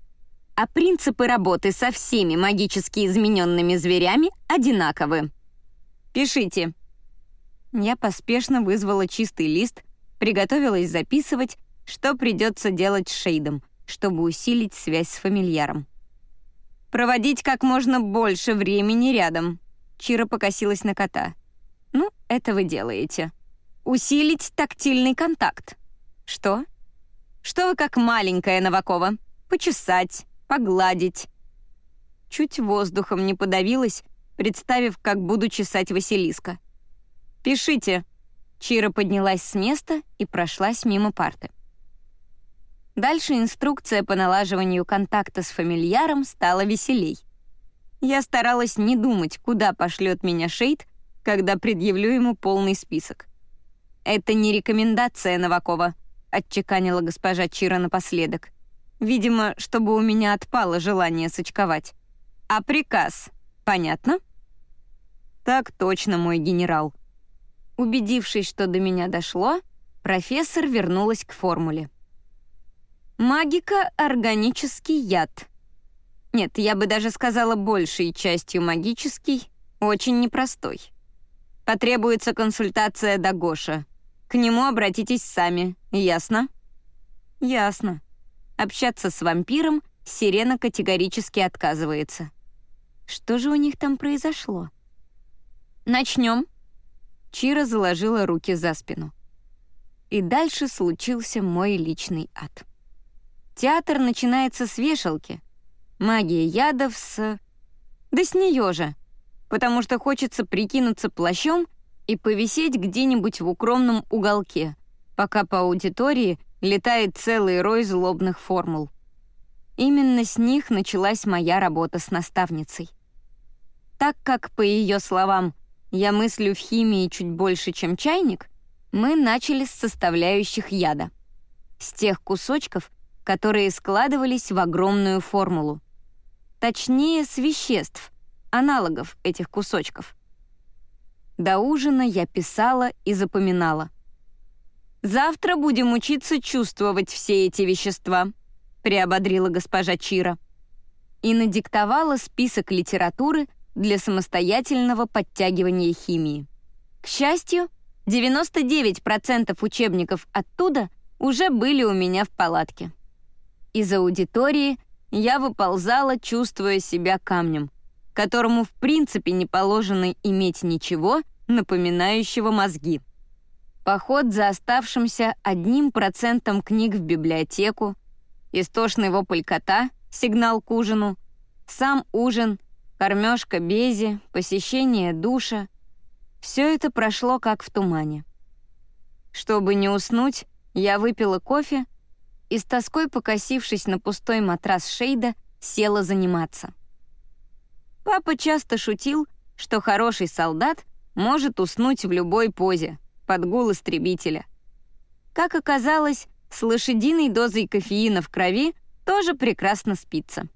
А принципы работы со всеми магически измененными зверями одинаковы. Пишите». Я поспешно вызвала чистый лист, приготовилась записывать, что придется делать с Шейдом, чтобы усилить связь с фамильяром. Проводить как можно больше времени рядом. Чира покосилась на кота. Ну, это вы делаете. Усилить тактильный контакт. Что? Что вы как маленькая Новакова? Почесать, погладить. Чуть воздухом не подавилась, представив, как буду чесать Василиска. «Пишите». Чира поднялась с места и прошлась мимо парты. Дальше инструкция по налаживанию контакта с фамильяром стала веселей. Я старалась не думать, куда пошлет меня Шейд, когда предъявлю ему полный список. «Это не рекомендация Новакова», — отчеканила госпожа Чира напоследок. Видимо, чтобы у меня отпало желание сочковать. «А приказ? Понятно?» «Так точно, мой генерал». Убедившись, что до меня дошло, профессор вернулась к формуле. Магика — органический яд. Нет, я бы даже сказала большей частью магический, очень непростой. Потребуется консультация до Гоша. К нему обратитесь сами, ясно? Ясно. Общаться с вампиром Сирена категорически отказывается. Что же у них там произошло? Начнем. Чира заложила руки за спину. И дальше случился мой личный ад. Театр начинается с вешалки. Магия ядов с... Да с нее же. Потому что хочется прикинуться плащом и повисеть где-нибудь в укромном уголке, пока по аудитории летает целый рой злобных формул. Именно с них началась моя работа с наставницей. Так как, по ее словам, я мыслю в химии чуть больше, чем чайник, мы начали с составляющих яда. С тех кусочков, которые складывались в огромную формулу. Точнее, с веществ, аналогов этих кусочков. До ужина я писала и запоминала. «Завтра будем учиться чувствовать все эти вещества», — приободрила госпожа Чира. И надиктовала список литературы для самостоятельного подтягивания химии. К счастью, 99% учебников оттуда уже были у меня в палатке. Из аудитории я выползала, чувствуя себя камнем, которому в принципе не положено иметь ничего, напоминающего мозги. Поход за оставшимся одним процентом книг в библиотеку, истошный вопль кота, сигнал к ужину, сам ужин, кормежка Бези, посещение душа — все это прошло как в тумане. Чтобы не уснуть, я выпила кофе и с тоской покосившись на пустой матрас Шейда, села заниматься. Папа часто шутил, что хороший солдат может уснуть в любой позе, под гул истребителя. Как оказалось, с лошадиной дозой кофеина в крови тоже прекрасно спится.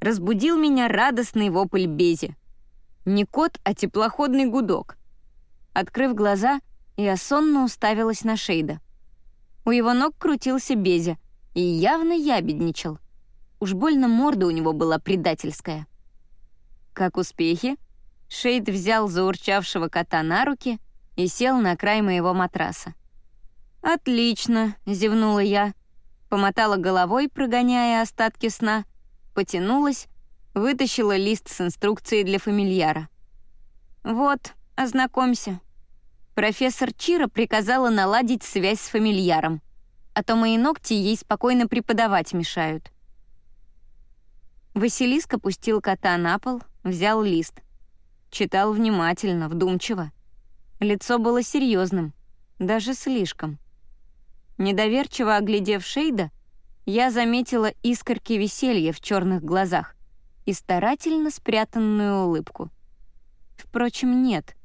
Разбудил меня радостный вопль Бези. Не кот, а теплоходный гудок. Открыв глаза, я сонно уставилась на Шейда — у его ног крутился Безя и явно ябедничал. Уж больно морда у него была предательская. «Как успехи?» Шейд взял заурчавшего кота на руки и сел на край моего матраса. «Отлично», — зевнула я, помотала головой, прогоняя остатки сна, потянулась, вытащила лист с инструкцией для фамильяра. «Вот, ознакомься». Профессор Чира приказала наладить связь с фамильяром, а то мои ногти ей спокойно преподавать мешают. Василиск опустил кота на пол, взял лист. Читал внимательно, вдумчиво. Лицо было серьезным, даже слишком. Недоверчиво оглядев Шейда, я заметила искорки веселья в черных глазах и старательно спрятанную улыбку. Впрочем, нет,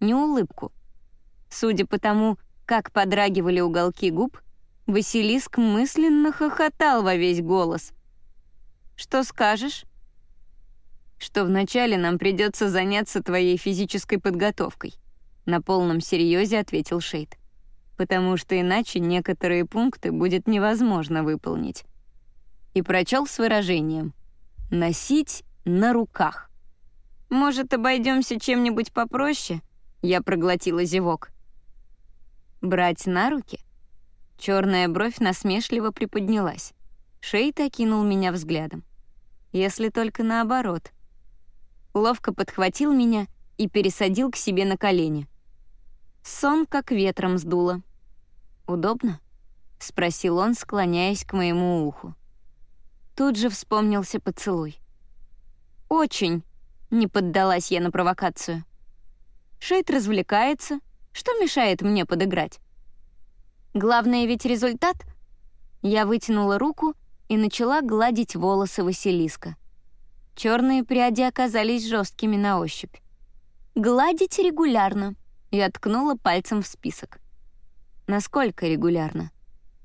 не улыбку — Судя по тому, как подрагивали уголки губ, Василиск мысленно хохотал во весь голос. «Что скажешь?» что вначале нам придется заняться твоей физической подготовкой», на полном серьезе ответил Шейд. «Потому что иначе некоторые пункты будет невозможно выполнить». И прочел с выражением «носить на руках». «Может, обойдемся чем-нибудь попроще?» Я проглотила зевок. «Брать на руки?» Черная бровь насмешливо приподнялась. Шейд окинул меня взглядом. «Если только наоборот». Ловко подхватил меня и пересадил к себе на колени. Сон как ветром сдуло. «Удобно?» — спросил он, склоняясь к моему уху. Тут же вспомнился поцелуй. «Очень!» — не поддалась я на провокацию. Шейд развлекается. Что мешает мне подыграть? Главное ведь результат. Я вытянула руку и начала гладить волосы Василиска. Черные пряди оказались жесткими на ощупь. «Гладить регулярно», — я ткнула пальцем в список. Насколько регулярно?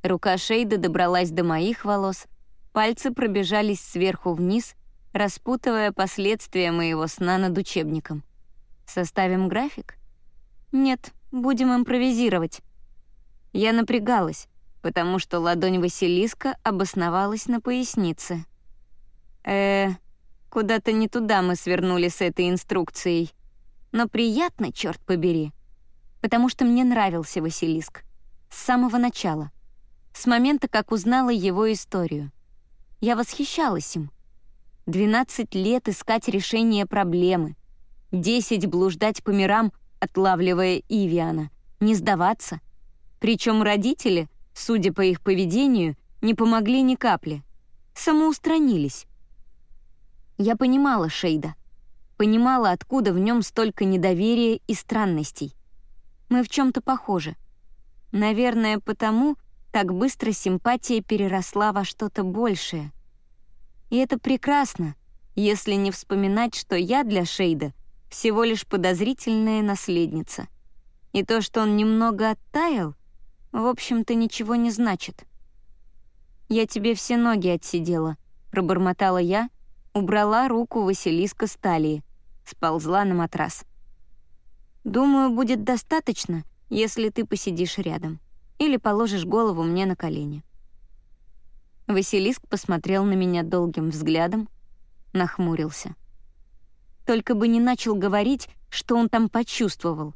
Рука Шейда добралась до моих волос, пальцы пробежались сверху вниз, распутывая последствия моего сна над учебником. Составим график? Нет, будем импровизировать. Я напрягалась, потому что ладонь Василиска обосновалась на пояснице. Э, куда-то не туда мы свернули с этой инструкцией. Но приятно, черт побери, потому что мне нравился Василиск. С самого начала. С момента, как узнала его историю. Я восхищалась им. 12 лет искать решение проблемы, Десять блуждать по мирам, отлавливая Ивиана. Не сдаваться. Причем родители, судя по их поведению, не помогли ни капли. Самоустранились. Я понимала Шейда. Понимала, откуда в нем столько недоверия и странностей. Мы в чем-то похожи. Наверное, потому так быстро симпатия переросла во что-то большее. И это прекрасно, если не вспоминать, что я для Шейда всего лишь подозрительная наследница. И то, что он немного оттаял, в общем-то ничего не значит. «Я тебе все ноги отсидела», — пробормотала я, убрала руку Василиска с талии, сползла на матрас. «Думаю, будет достаточно, если ты посидишь рядом или положишь голову мне на колени». Василиск посмотрел на меня долгим взглядом, нахмурился только бы не начал говорить, что он там почувствовал.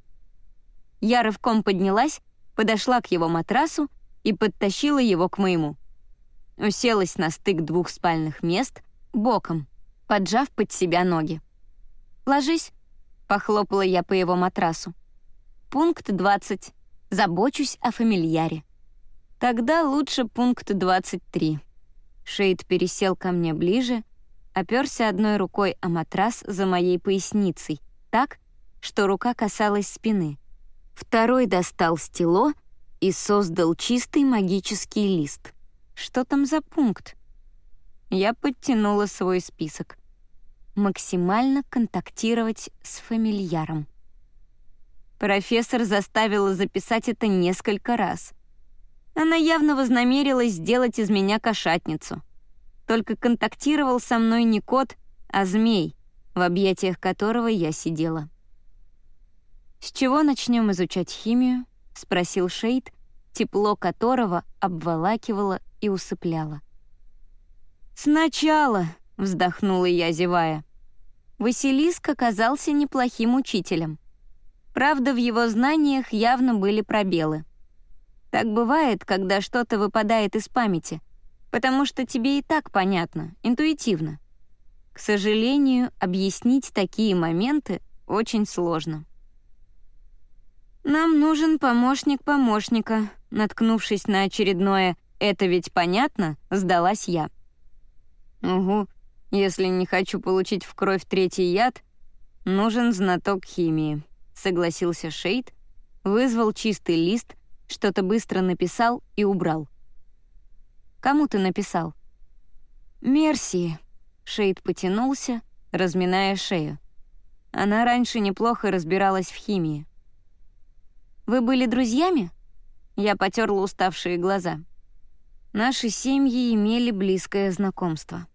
Я рывком поднялась, подошла к его матрасу и подтащила его к моему. Уселась на стык двух спальных мест, боком, поджав под себя ноги. «Ложись», — похлопала я по его матрасу. «Пункт 20. Забочусь о фамильяре». Тогда лучше пункт 23. Шейд пересел ко мне ближе, оперся одной рукой о матрас за моей поясницей, так, что рука касалась спины. Второй достал стело и создал чистый магический лист. Что там за пункт? Я подтянула свой список. Максимально контактировать с фамильяром. Профессор заставила записать это несколько раз. Она явно вознамерилась сделать из меня кошатницу — только контактировал со мной не кот, а змей, в объятиях которого я сидела. «С чего начнем изучать химию?» — спросил Шейд, тепло которого обволакивало и усыпляло. «Сначала», — вздохнула я, зевая. Василиск оказался неплохим учителем. Правда, в его знаниях явно были пробелы. Так бывает, когда что-то выпадает из памяти — потому что тебе и так понятно, интуитивно. К сожалению, объяснить такие моменты очень сложно. «Нам нужен помощник помощника», наткнувшись на очередное «это ведь понятно», сдалась я. «Угу, если не хочу получить в кровь третий яд, нужен знаток химии», согласился Шейд, вызвал чистый лист, что-то быстро написал и убрал. Кому ты написал?» «Мерси». Шейд потянулся, разминая шею. Она раньше неплохо разбиралась в химии. «Вы были друзьями?» Я потерла уставшие глаза. Наши семьи имели близкое знакомство.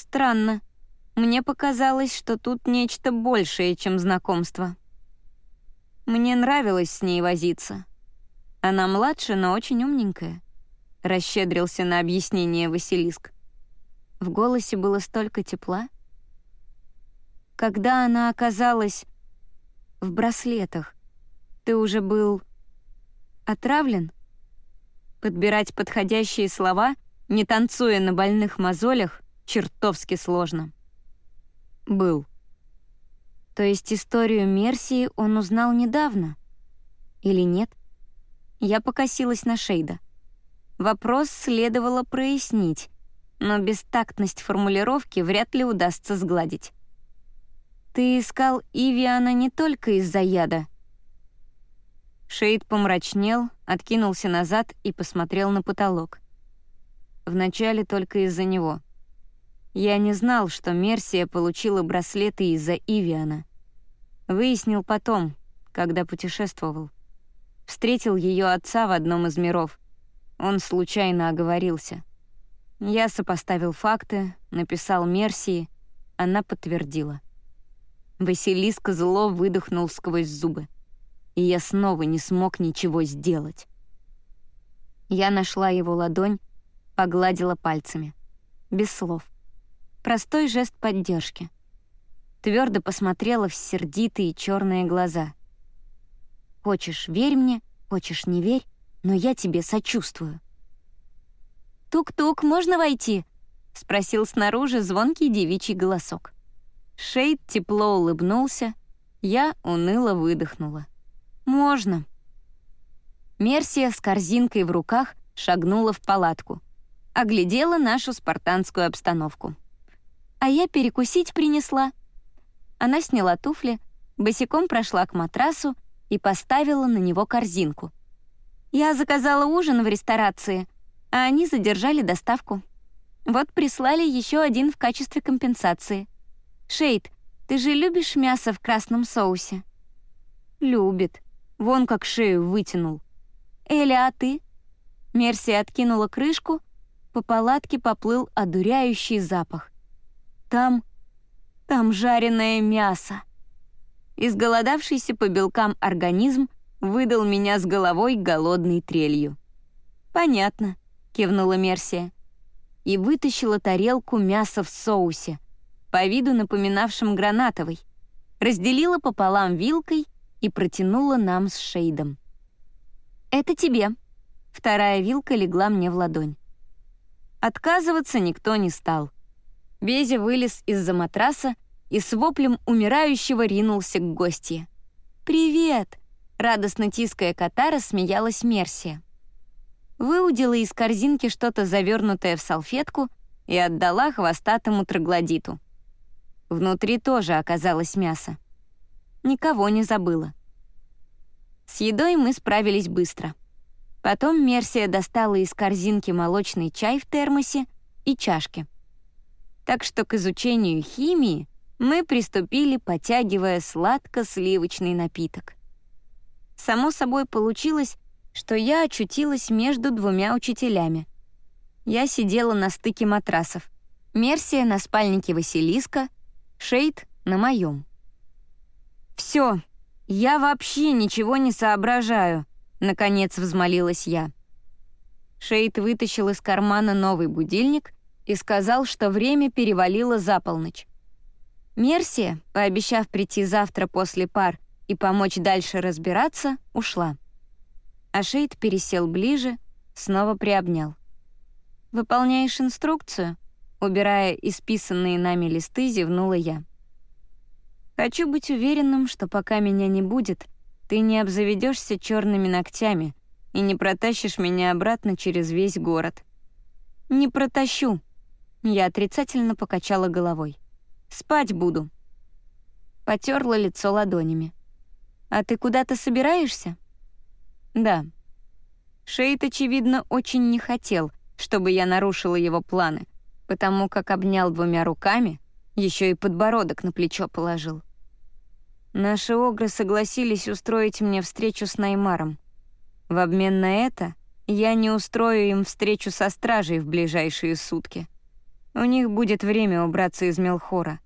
Странно. Мне показалось, что тут нечто большее, чем знакомство. Мне нравилось с ней возиться. Она младше, но очень умненькая. Расщедрился на объяснение Василиск. В голосе было столько тепла. Когда она оказалась в браслетах, ты уже был отравлен? Подбирать подходящие слова, не танцуя на больных мозолях, чертовски сложно. Был. То есть историю Мерсии он узнал недавно? Или нет? Я покосилась на Шейда. Вопрос следовало прояснить, но бестактность формулировки вряд ли удастся сгладить. «Ты искал Ивиана не только из-за яда». Шейд помрачнел, откинулся назад и посмотрел на потолок. Вначале только из-за него. Я не знал, что Мерсия получила браслеты из-за Ивиана. Выяснил потом, когда путешествовал. Встретил ее отца в одном из миров. Он случайно оговорился. Я сопоставил факты, написал Мерсии, она подтвердила. Василиска зло выдохнул сквозь зубы. И я снова не смог ничего сделать. Я нашла его ладонь, погладила пальцами. Без слов. Простой жест поддержки. Твердо посмотрела в сердитые черные глаза. «Хочешь, верь мне, хочешь, не верь, но я тебе сочувствую». «Тук-тук, можно войти?» — спросил снаружи звонкий девичий голосок. Шейд тепло улыбнулся, я уныло выдохнула. «Можно». Мерсия с корзинкой в руках шагнула в палатку, оглядела нашу спартанскую обстановку. А я перекусить принесла. Она сняла туфли, босиком прошла к матрасу и поставила на него корзинку. Я заказала ужин в ресторации — а они задержали доставку. Вот прислали еще один в качестве компенсации. «Шейд, ты же любишь мясо в красном соусе?» «Любит. Вон как шею вытянул». «Эля, а ты?» Мерси откинула крышку, по палатке поплыл одуряющий запах. «Там... там жареное мясо». Изголодавшийся по белкам организм выдал меня с головой голодной трелью. «Понятно кивнула Мерсия. И вытащила тарелку мяса в соусе, по виду напоминавшем гранатовый, разделила пополам вилкой и протянула нам с Шейдом. «Это тебе». Вторая вилка легла мне в ладонь. Отказываться никто не стал. Безя вылез из-за матраса и с воплем умирающего ринулся к гостье. «Привет!» — радостно тиская кота, рассмеялась Мерсия выудила из корзинки что-то завернутое в салфетку и отдала хвостатому троглодиту. Внутри тоже оказалось мясо. Никого не забыла. С едой мы справились быстро. Потом Мерсия достала из корзинки молочный чай в термосе и чашки. Так что к изучению химии мы приступили, потягивая сладко-сливочный напиток. Само собой получилось, что я очутилась между двумя учителями. Я сидела на стыке матрасов. Мерсия на спальнике Василиска, Шейд на моем. «Все, я вообще ничего не соображаю», — наконец взмолилась я. Шейд вытащил из кармана новый будильник и сказал, что время перевалило за полночь. Мерсия, пообещав прийти завтра после пар и помочь дальше разбираться, ушла. Ашейд пересел ближе, снова приобнял. «Выполняешь инструкцию?» Убирая исписанные нами листы, зевнула я. «Хочу быть уверенным, что пока меня не будет, ты не обзаведешься черными ногтями и не протащишь меня обратно через весь город». «Не протащу», — я отрицательно покачала головой. «Спать буду». Потерла лицо ладонями. «А ты куда-то собираешься?» Да. Шейд, очевидно, очень не хотел, чтобы я нарушила его планы, потому как обнял двумя руками, еще и подбородок на плечо положил. Наши огры согласились устроить мне встречу с Наймаром. В обмен на это я не устрою им встречу со стражей в ближайшие сутки. У них будет время убраться из Мелхора,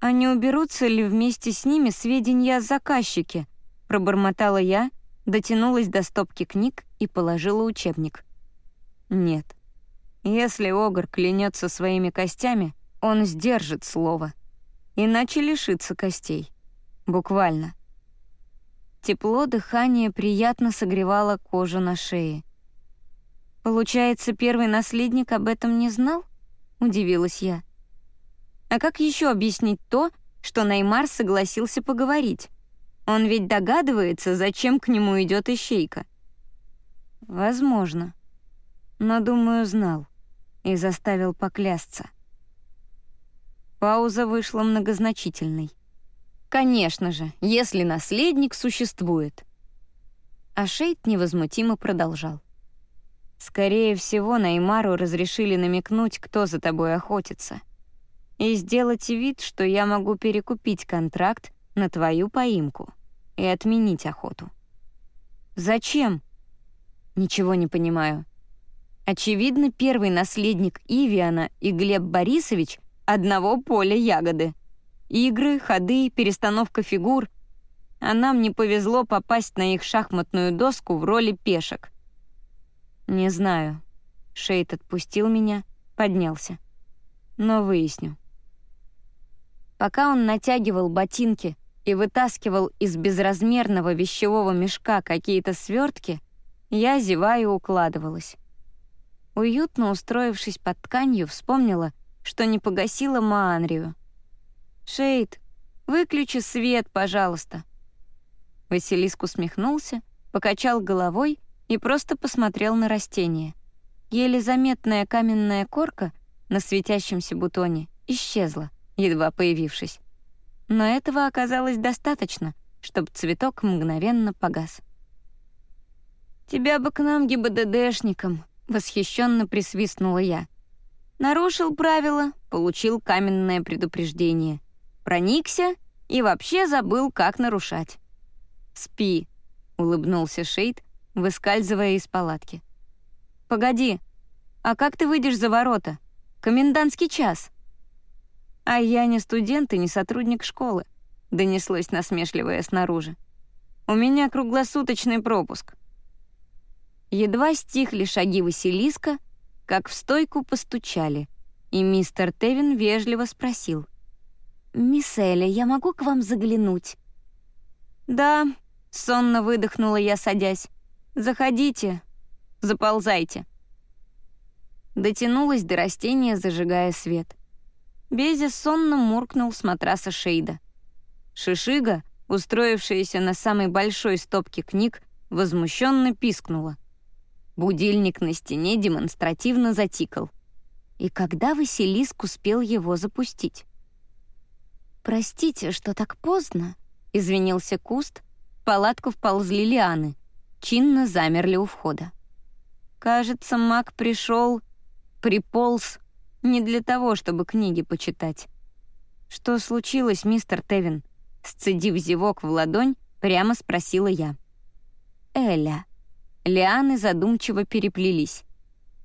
«А не уберутся ли вместе с ними сведения о заказчике?» Пробормотала я, дотянулась до стопки книг и положила учебник. «Нет. Если Огр клянется своими костями, он сдержит слово, иначе лишится костей. Буквально. Тепло дыхания приятно согревало кожу на шее. «Получается, первый наследник об этом не знал?» — удивилась я. «А как еще объяснить то, что Неймар согласился поговорить? Он ведь догадывается, зачем к нему идет ищейка». «Возможно. Но, думаю, знал и заставил поклясться». Пауза вышла многозначительной. Конечно же, если наследник существует. А Шейд невозмутимо продолжал. Скорее всего, Наймару разрешили намекнуть, кто за тобой охотится. И сделать вид, что я могу перекупить контракт на твою поимку и отменить охоту. Зачем? Ничего не понимаю. Очевидно, первый наследник Ивиана и Глеб Борисович одного поля ягоды. Игры, ходы, перестановка фигур. А нам не повезло попасть на их шахматную доску в роли пешек. Не знаю. Шейд отпустил меня, поднялся. Но выясню. Пока он натягивал ботинки и вытаскивал из безразмерного вещевого мешка какие-то свертки, я, зевая, укладывалась. Уютно устроившись под тканью, вспомнила, что не погасила Маанрию. «Шейд, выключи свет, пожалуйста». Василиск усмехнулся, покачал головой и просто посмотрел на растение. Еле заметная каменная корка на светящемся бутоне исчезла, едва появившись. Но этого оказалось достаточно, чтобы цветок мгновенно погас. «Тебя бы к нам ГИБДДшникам», — восхищенно присвистнула я. Нарушил правила, получил каменное предупреждение проникся и вообще забыл, как нарушать. «Спи», — улыбнулся Шейд, выскальзывая из палатки. «Погоди, а как ты выйдешь за ворота? Комендантский час». «А я не студент и не сотрудник школы», — донеслось насмешливое снаружи. «У меня круглосуточный пропуск». Едва стихли шаги Василиска, как в стойку постучали, и мистер Тевин вежливо спросил — «Мисс Элли, я могу к вам заглянуть?» «Да», — сонно выдохнула я, садясь. «Заходите, заползайте». Дотянулась до растения, зажигая свет. Безя сонно муркнул с матраса Шейда. Шишига, устроившаяся на самой большой стопке книг, возмущенно пискнула. Будильник на стене демонстративно затикал. И когда Василиск успел его запустить? «Простите, что так поздно», — извинился куст. В палатку вползли лианы. Чинно замерли у входа. Кажется, маг пришел, приполз не для того, чтобы книги почитать. «Что случилось, мистер Тевин?» Сцедив зевок в ладонь, прямо спросила я. «Эля». Лианы задумчиво переплелись.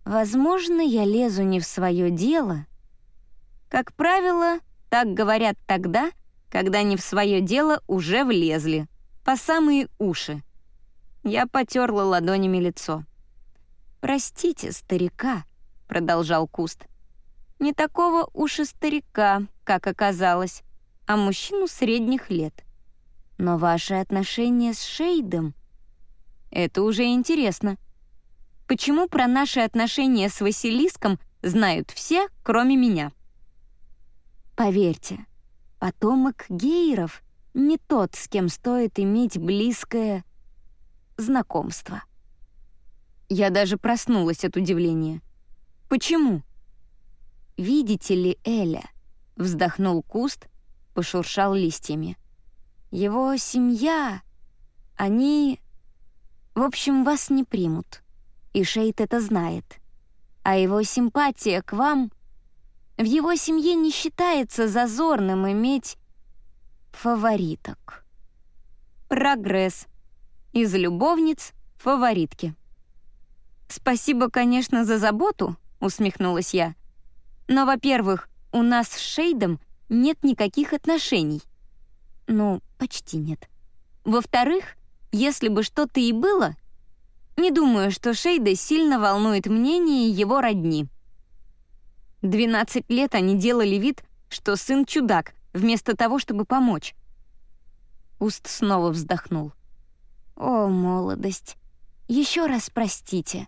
«Возможно, я лезу не в свое дело». Как правило, так говорят тогда, когда не в свое дело уже влезли, по самые уши. Я потерла ладонями лицо. «Простите, старика», — продолжал Куст. «Не такого уж и старика, как оказалось, а мужчину средних лет. Но ваши отношения с Шейдом — это уже интересно. Почему про наши отношения с Василиском знают все, кроме меня?» Поверьте, потомок гейров не тот, с кем стоит иметь близкое знакомство. Я даже проснулась от удивления. «Почему?» «Видите ли, Эля?» — вздохнул куст, пошуршал листьями. «Его семья... Они... В общем, вас не примут. И Шейт это знает. А его симпатия к вам в его семье не считается зазорным иметь фавориток. Прогресс. Из любовниц — фаворитки. «Спасибо, конечно, за заботу», — усмехнулась я. «Но, во-первых, у нас с Шейдом нет никаких отношений. Ну, почти нет. Во-вторых, если бы что-то и было, не думаю, что Шейда сильно волнует мнение его родни. 12 лет они делали вид, что сын чудак, вместо того, чтобы помочь. Уст снова вздохнул. «О, молодость! Еще раз простите,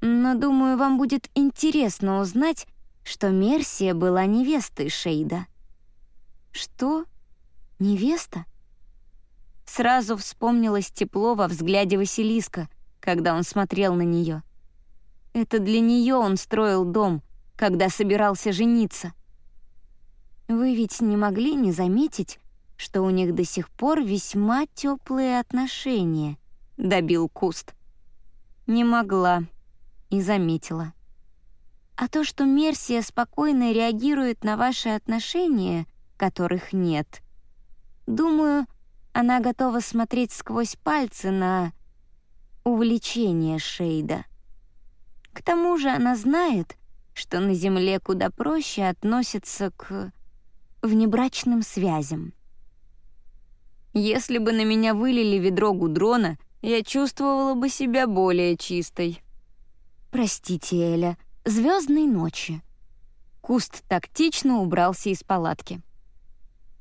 но, думаю, вам будет интересно узнать, что Мерсия была невестой Шейда». «Что? Невеста?» Сразу вспомнилось тепло во взгляде Василиска, когда он смотрел на нее. Это для нее он строил дом, когда собирался жениться. Вы ведь не могли не заметить, что у них до сих пор весьма теплые отношения, добил Куст. Не могла и заметила. А то, что Мерсия спокойно реагирует на ваши отношения, которых нет, думаю, она готова смотреть сквозь пальцы на увлечение Шейда. К тому же она знает, что на Земле куда проще относятся к внебрачным связям. Если бы на меня вылили ведро гудрона, я чувствовала бы себя более чистой. Простите, Эля, звездной ночи. Куст тактично убрался из палатки.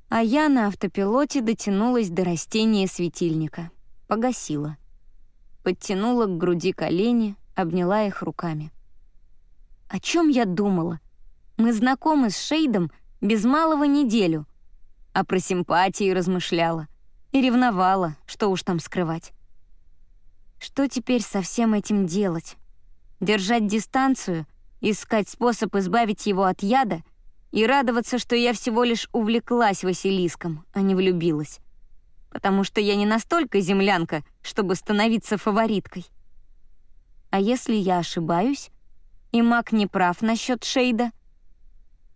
А я на автопилоте дотянулась до растения светильника. Погасила. Подтянула к груди колени, обняла их руками. О чем я думала? Мы знакомы с Шейдом без малого неделю. А про симпатии размышляла — и ревновала, что уж там скрывать. Что теперь со всем этим делать? Держать дистанцию, искать способ избавить его от яда и радоваться, что я всего лишь увлеклась Василиском, а не влюбилась. Потому что я не настолько землянка, чтобы становиться фавориткой. А если я ошибаюсь, и маг не прав насчет Шейда?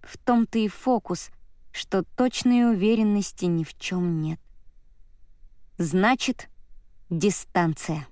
В том-то и фокус, что точной уверенности ни в чем нет. Значит, дистанция.